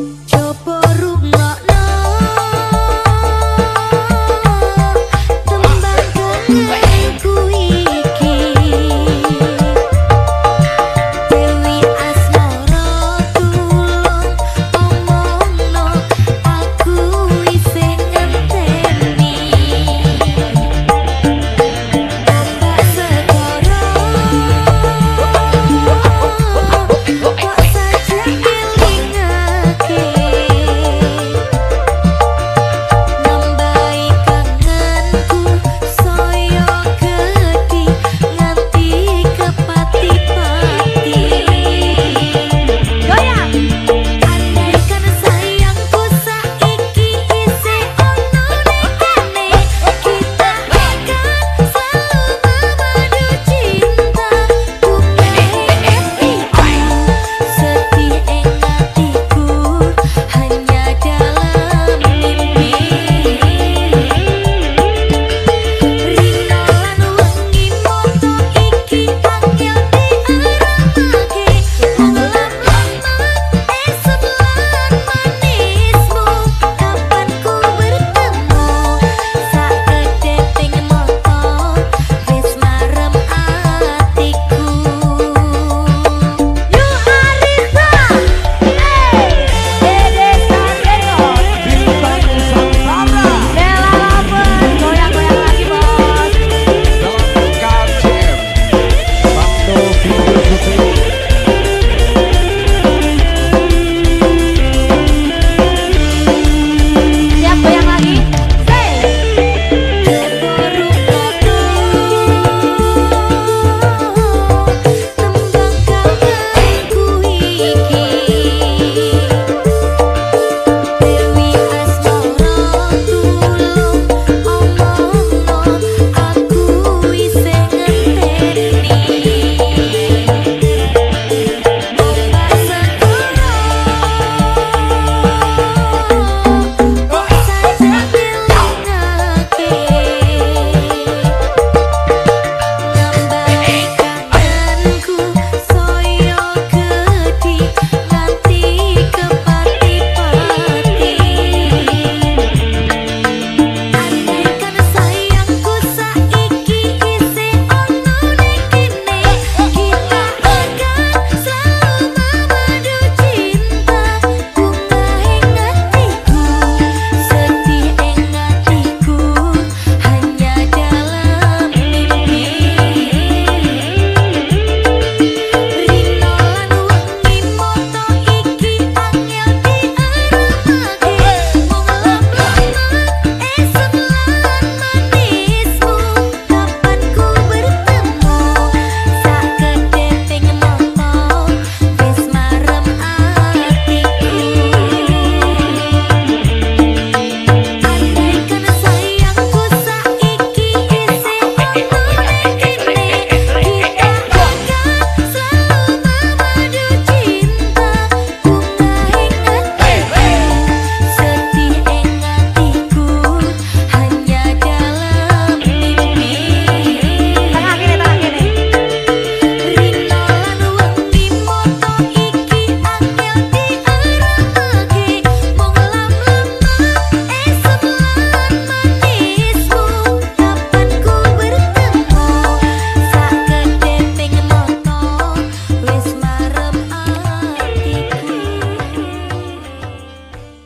Yeah.